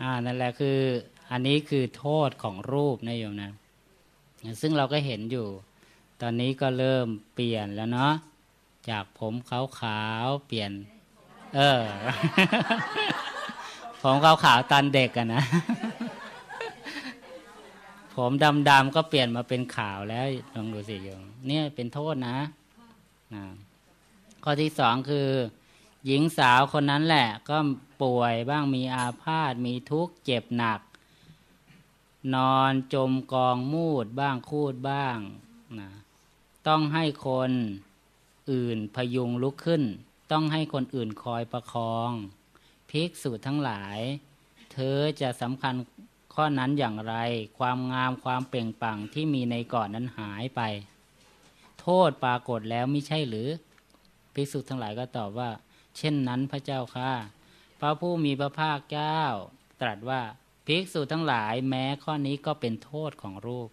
อ่านั่นแหละคือ อันนี้คือโทษของรูปนะโยมนะ ซึ่งเราก็เห็นอยู่ ตอนนี้ก็เริ่มเปลี่ยนแล้วเนาะจากผมขาวๆเปลี่ยน เออ ผมขาวๆตอนเด็กอะนะ ผมดำๆก็เปลี่ยนมาเป็นขาวแล้วลองดูสิโยมเนี่ยเป็นโทษนะนะข้อที่สองคือ หญิงสาวคนนั้นแหละ ก็ป่วยบ้างมีอาพาธมีทุกข์เจ็บหนัก นอนจมกองมูดบ้างคูดบ้างนะต้องให้คนอื่นพยุงลุกขึ้น ต้องให้คนอื่นคอยประคองภิกษุทั้งหลาย เธอจะสำคัญ ข้อนั้นอย่างไร ความงามความเปล่งปลั่งที่มีในก่อนนั้นหายไป โทษปรากฏแล้วไม่ใช่หรือภิกษุทั้งหลายก็ตอบว่า เช่นนั้นพระเจ้าค่ะพระผู้มีพระภาคเจ้า ตรัสว่าภิกษุทั้งหลายแม้ข้อนี้ก็เป็นโทษของรูป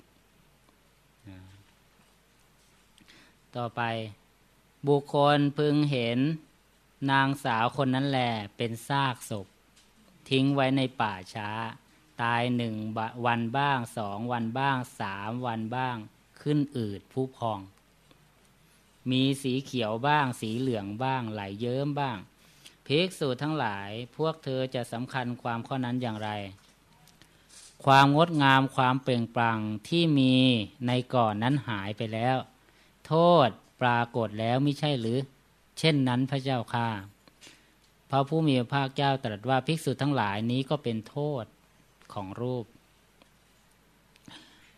ต่อไป บุคคลพึงเห็น นางสาวคนนั้นแหละเป็นซากศพ ทิ้งไว้ในป่าช้า ตายหนึ่งวันบ้างสองวันบ้างสามวันบ้าง ขึ้นอืดผู้พอง มีสีเขียวบ้าง สีเหลืองบ้าง ไหลเยิ้มบ้างภิกษุทั้งหลายพวกเธอจะสำคัญความข้อนั้นอย่างไร ความงดงามความเปล่งปลั่งที่มีในก่อนนั้นหายไปแล้ว โทษปรากฏแล้วไม่ใช่หรือ เช่นนั้นพระเจ้าค่าพระผู้มีพระภาคเจ้าตรัสว่าภิกษุทั้งหลายนี้ก็เป็นโทษ ของรูป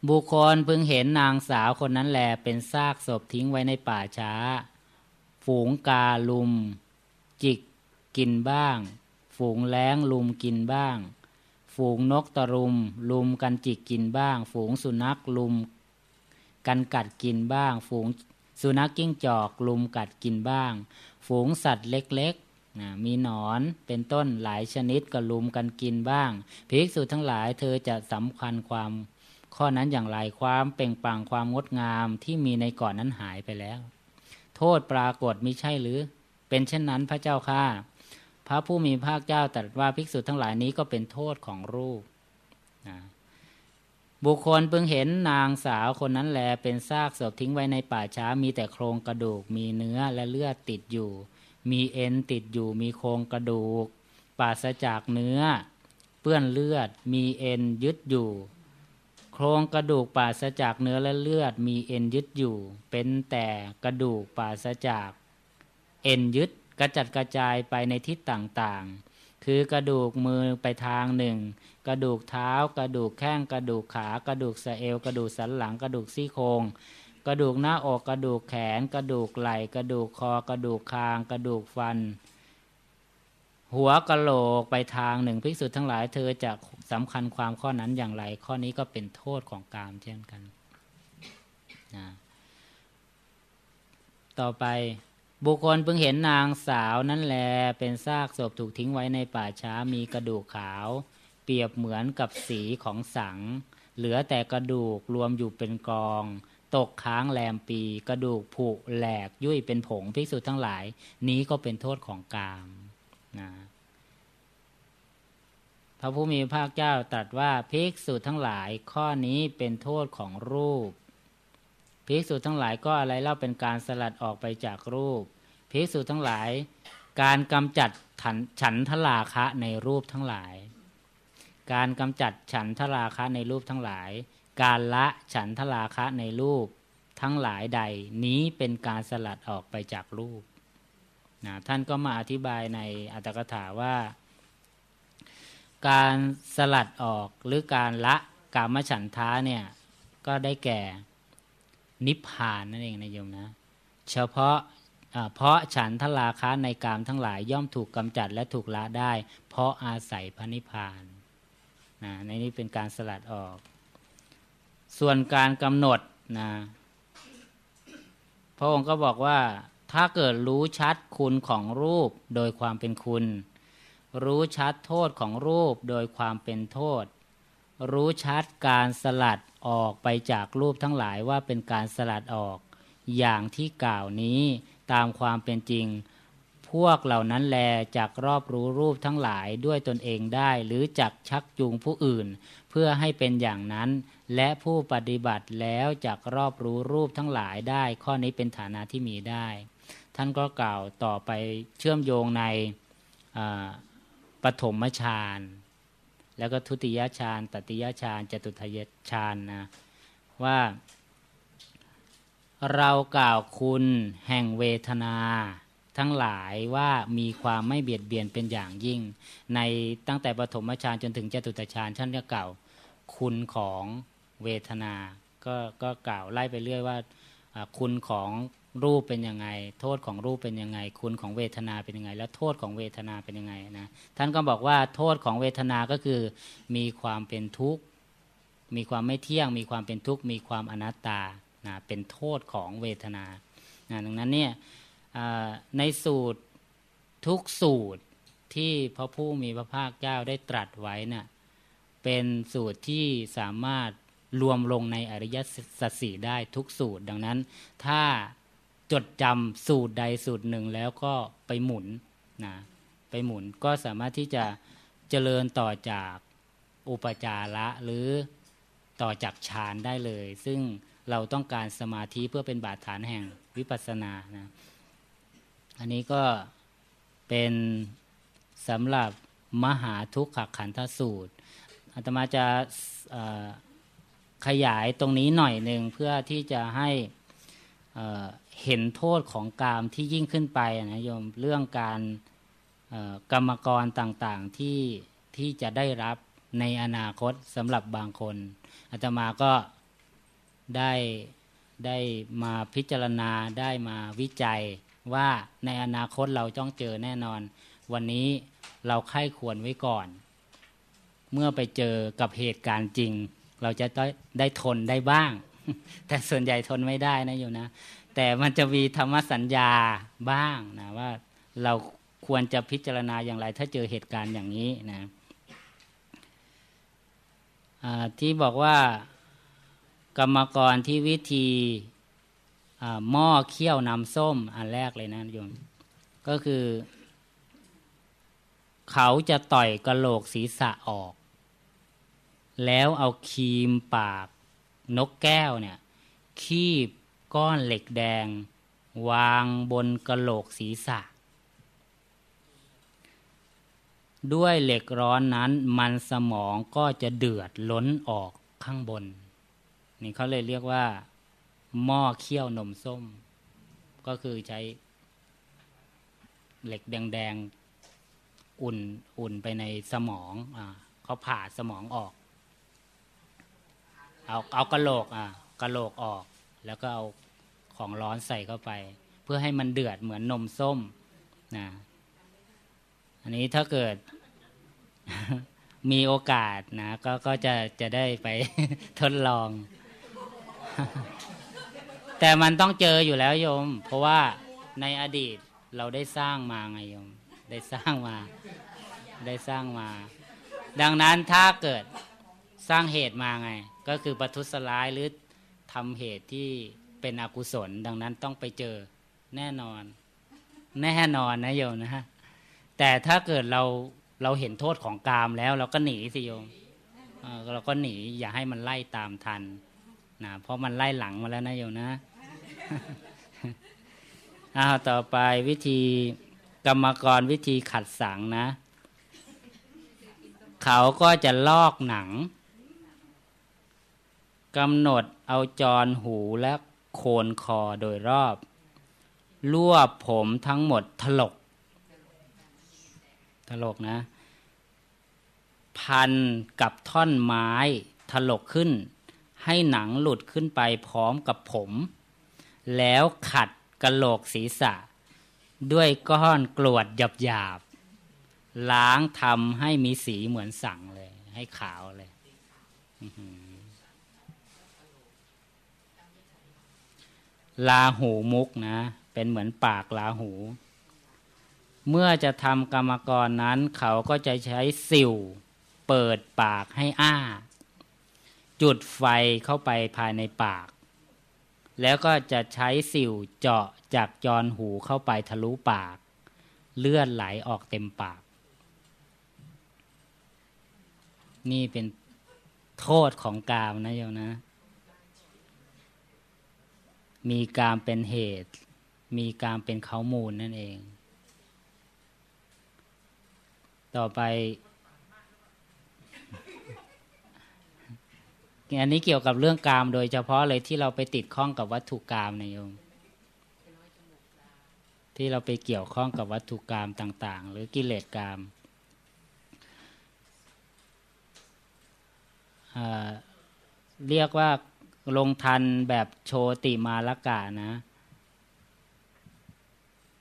บุคคลพึงเห็นนางสาวคนนั้นแลเป็นซากศพทิ้งไว้ในป่าช้า ฝูงกาลุม จิกกินบ้าง ฝูงแล้งลุมกินบ้าง ฝูงนกตะรุม ลุมกันจิกกินบ้าง ฝูงสุนัขลุม กันกัดกินบ้าง ฝูงสุนัขกิ้งจอกลุมกัดกินบ้าง ฝูงสัตว์เล็ก นะมีหนอนเป็นต้นหลายชนิดก็ลุมกันกินบ้างภิกษุทั้งหลายเธอจะสำคัญความข้อนั้นอย่างไรความเปล่งปลั่งความงดงามที่มีในก่อนนั้นหายไปแล้ว โทษปรากฏมิใช่หรือ เป็นเช่นนั้นพระเจ้าข้าพระผู้มีภาคเจ้าตรัสว่าภิกษุทั้งหลายนี้ก็เป็นโทษของรูปนะบุคคลเพิ่งเห็นนางสาวคนนั้นแลเป็นซากศพทิ้งไว้ในป่าช้ามีแต่โครงกระดูกมีเนื้อและเลือดติดอยู่ มีเอ็นติดอยู่มีโครงกระดูก ปราศจากเนื้อ เปื้อนเลือด มีเอ็นยึดอยู่ โครงกระดูกปราศจากเนื้อและเลือด มีเอ็นยึดอยู่ เป็นแต่กระดูกปราศจาก เอ็นยึดกระจัดกระจายไปในทิศต่างๆ คือกระดูกมือไปทางหนึ่ง กระดูกเท้า กระดูกแข้ง กระดูกขา กระดูกสะเอว กระดูกสันหลัง กระดูกซี่โครง กระดูกหน้าอกกระดูกแขน กระดูกไหล่กระดูกคอกระดูกคาง กระดูกฟัน หัวกะโหลกไปทางหนึ่งภิกษุทั้งหลายเธอจะสำคัญความข้อนั้นอย่างไร ข้อนี้ก็เป็นโทษของกามเช่นกันนะต่อไปบุคคลเพิ่งเห็นนางสาวนั่นแลเป็นซากศพถูกทิ้งไว้ในป่าช้ามีกระดูกขาว เปรียบเหมือนกับสีของสัง เหลือแต่กระดูกรวมอยู่เป็นกอง ตกค้างแรมปี กระดูกผุแหลกยุ่ยเป็นผงภิกษุทั้งหลาย นี้ก็เป็นโทษของกามนะพระผู้มีภาคเจ้าตรัสว่าภิกษุทั้งหลายข้อนี้เป็นโทษของรูปภิกษุทั้งหลายก็อะไรเล่าเป็นการสลัดออกไปจากรูปภิกษุทั้งหลาย การกำจัดฉันทราคะในรูปทั้งหลาย การกำจัดฉันทราคะในรูปทั้งหลาย การละฉันทราคะในรูปทั้งหลายใดนี้เป็นการสลัดออกไปจากรูปนะท่านก็มาอธิบายในอัตถกถาว่า การสลัดออกหรือการละกามฉันท้าเนี่ยก็ได้แก่นิพพานนั่นเองนะโยมนะ เฉพาะเพราะฉันทราคะในกามทั้งหลายย่อมถูกกำจัดและถูกละได้ เพราะอาศัยพระนิพพานนะในนี้เป็นการสลัดออก ส่วนการกำหนดนะพระองค์ก็บอกว่าถ้าเกิดรู้ชัดคุณของรูปโดยความเป็นคุณ รู้ชัดโทษของรูปโดยความเป็นโทษ รู้ชัดการสลัดออกไปจากรูปทั้งหลายว่าเป็นการสลัดออก อย่างที่กล่าวนี้ตามความเป็นจริง พวกเหล่านั้นแลจากรอบรู้รูปทั้งหลายด้วยตนเองได้ หรือจักชักจูงผู้อื่น เพื่อให้เป็นอย่างนั้น และผู้ปฏิบัติแล้วจากรอบรู้รูปทั้งหลายได้ ข้อนี้เป็นฐานะที่มีได้ ท่านก็กล่าวต่อไปเชื่อมโยงในปฐมฌานแล้วก็ทุติยฌานตติยฌานจตุทยฌานนะว่าเรากล่าวคุณแห่งเวทนา ทั้งหลายว่ามีความไม่เบียดเบียนเป็นอย่างยิ่ง ในตั้งแต่ปฐมฌานจนถึงจตุตฌานท่านก็กล่าวคุณของเวทนา ก็ก็กล่าวไล่ไปเรื่อยว่าคุณของรูปเป็นยังไง โทษของรูปเป็นยังไง คุณของเวทนาเป็นยังไง แล้วโทษของเวทนาเป็นยังไงนะท่านก็บอกว่าโทษของเวทนาก็คือมีความเป็นทุกข์มีความไม่เที่ยง มีความเป็นทุกข์มีความอนัตตานะเป็นโทษของเวทนานะดังนั้นเนี่ย ในสูตรทุกสูตรที่พระผู้มีพระภาคเจ้าได้ตรัสไว้นะ่ะเป็นสูตรที่สามารถรวมลงในอริยสัจสี่ได้ทุกสูตร ดังนั้น ถ้าจดจำสูตรใดสูตรหนึ่งแล้วก็ไปหมุนนะไปหมุนก็สามารถที่จะเจริญต่อจากอุปจาระหรือต่อจากฌานได้เลย ซึ่งเราต้องการสมาธิเพื่อเป็นบาดฐานแห่งวิปัสสนานะ อันนี้ก็เป็นสำหรับมหาทุกขขันธสูตรอาตมาจะขยายตรงนี้หน่อยหนึ่งเพื่อที่จะให้เห็นโทษของกามที่ยิ่งขึ้นไปนะโยมเรื่องการกรรมกรต่างๆที่ที่จะได้รับในอนาคตสำหรับบางคนอาตมาก็ได้ได้มาพิจารณาได้มาวิจัย ว่าในอนาคตเราจ้องเจอแน่นอน วันนี้เราไข้ควรไว้ก่อน เมื่อไปเจอกับเหตุการณ์จริง เราจะได้ได้ทนได้บ้าง แต่ส่วนใหญ่ทนไม่ได้นะโยนะ แต่มันจะมีธรรมสัญญาบ้างนะว่าเราควรจะพิจารณาอย่างไร ถ้าเจอเหตุการณ์อย่างนี้นะที่บอกว่ากรรมกรที่วิธี หม้อเคี่ยวน้ำส้มอันแรกเลยนะโยมก็คือ เขาจะต่อยกระโหลกศีรษะออก แล้วเอาครีมปากนกแก้วเนี่ย คีบก้อนเหล็กแดง วางบนกระโหลกศีรษะ ด้วยเหล็กร้อนนั้น มันสมองก็จะเดือดล้นออกข้างบน นี่เขาเลยเรียกว่า หม้อเคี่ยวนมส้ม ก็คือใช้ เหล็กแดงๆ อุ่นอุ่นไปในสมองอ่าเขาผ่าสมองออก เอาเอากระโหลกอ่ากระโหลกออก แล้วก็เอาของร้อนใส่เข้าไป เพื่อให้มันเดือดเหมือนนมส้มนะอันนี้ถ้าเกิดมีโอกาสนะ ก็ก็จะจะได้ไปทดลอง แต่มันต้องเจออยู่แล้วโยม เพราะว่าในอดีตเราได้สร้างมาไงโยม ได้สร้างมา ได้สร้างมา ดังนั้นถ้าเกิดสร้างเหตุมาไง ก็คือประทุษร้ายหรือทำเหตุที่เป็นอกุศล ดังนั้นต้องไปเจอแน่นอน แน่นอนนะโยมนะฮะแต่ถ้าเกิดเราเราเห็นโทษของกามแล้ว เราก็หนีสิโยมเราก็หนีอย่าให้มันไล่ตามทัน นะเพราะมันไล่หลังมาแล้วนะโยมนะอ้าวต่อไปวิธีกรรมกรวิธีขัดสังนะ เขาก็จะลอกหนังกำหนดเอาจรหูและโคนคอโดยรอบรวบผมทั้งหมดถลก ถลกนะ พันกับท่อนไม้ถลกขึ้น ให้หนังหลุดขึ้นไปพร้อมกับผม แล้วขัดกระโหลกศีรษะ ด้วยก้อนกรวดหยาบๆล้างทำให้มีสีเหมือนสังเลย ให้ขาวเลยลาหูมุกนะ เป็นเหมือนปากลาหู เมื่อจะทำกรรมกรนั้น เขาก็จะใช้สิว เปิดปากให้อ้า จุดไฟเข้าไปภายในปาก แล้วก็จะใช้สิวเจาะจากจรหูเข้าไปทะลุปาก เลือดไหลออกเต็มปาก นี่เป็นโทษของกามนะโยนะ มีกามเป็นเหตุ มีกามเป็นเขามูลนั่นเอง ต่อไป อันนี้เกี่ยวกับเรื่องกามโดยเฉพาะเลยที่เราไปติดข้องกับวัตถุกรรมนะโยมที่เราไปเกี่ยวข้องกับวัตถุกรรมต่าง ๆ หรือกิเลสกรรมเรียกว่าลงทันแบบโชติมาลกานะ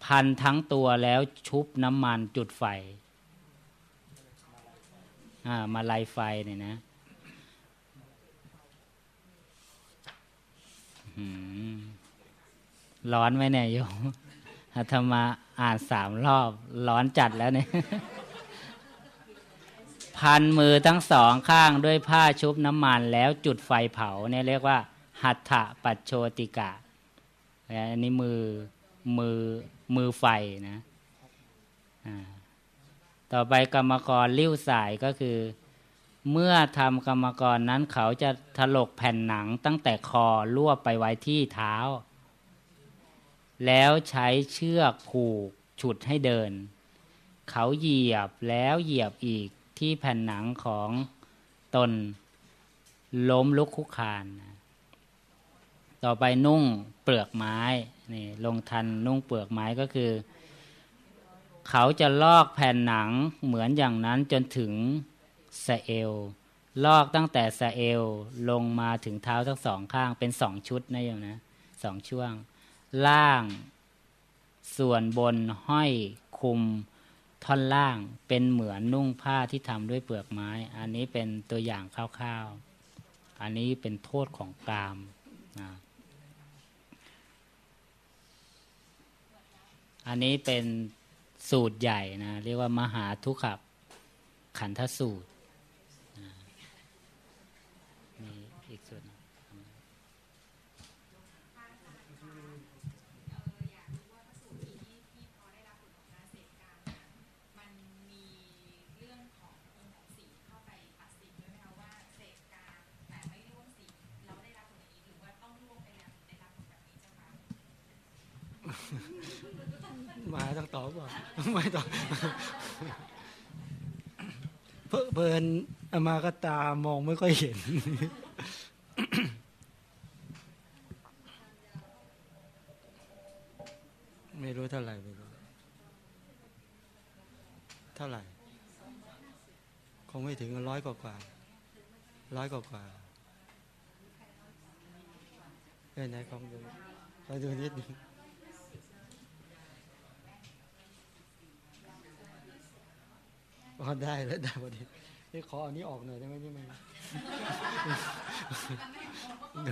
พันทั้งตัวแล้วชุบน้ำมันจุดไฟ มาลายไฟเนี่ยนะ ร้อนไหมเนี่ยโยมอาตมาอ่านสามรอบ ร้อนจัดแล้วเนี่ย พันมือทั้งสองข้างด้วยผ้าชุบน้ำมันแล้วจุดไฟเผาเนี่ยเรียกว่า หัตถะปัจโชติกะอันนี้มือมือมือไฟนะ ต่อไปกรรมกรลิ้วสายก็คือ เมื่อทำกรรมกรนั้นเขาจะถลกแผ่นหนังตั้งแต่คอลวบไปไว้ที่เท้า แล้วใช้เชือกผูกฉุดให้เดิน เขาเหยียบแล้วเหยียบอีกที่แผ่นหนังของตนล้มลุกคุกคาน ต่อไปนุ่งเปลือกไม้นี่ลงทันนุ่งเปลือกไม้ก็คือ เขาจะลอกแผ่นหนังเหมือนอย่างนั้นจนถึง สเอลลอกตั้งแต่สเอลลงมาถึงเท้าทั้งสองข้างเป็นสองชุดนะโยมนะสองช่วง ล่างส่วนบนห้อยคุมท่อนล่างเป็นเหมือนนุ่งผ้าที่ทำด้วยเปลือกไม้ อันนี้เป็นตัวอย่างคร่าวๆ อันนี้เป็นโทษของกามนะอันนี้เป็นสูตรใหญ่นะ เรียกว่ามหาทุกขขันธสูตรนะมีอีกส่วนหนึ่ง มันมีเรื่องขององค์ของสีเข้าไปตัดสินด้วยไหมคะว่าเสพการแต่ไม่ร่วมสีเราได้รับผลอย่างนี้หรือว่าต้องร่วมไปแล้วถึงได้รับผลแบบนี้เจ้าคะ มา ตอบว่าไม่ตอบเพิ่เพลินอามาก็ตามองไม่ค่อยเห็น ไม่รู้เท่าไหร่ไม่รู้เท่าไหร่ คงไม่ถึงร้อยกว่ากว่าร้อยกว่ากว่าเอ้ยไหนลองดูลองดูนิดหนึง อ๋อได้แล้วได้พอดีนี่ขอเอานี้ออกหน่อยได้ไหมนี่มัน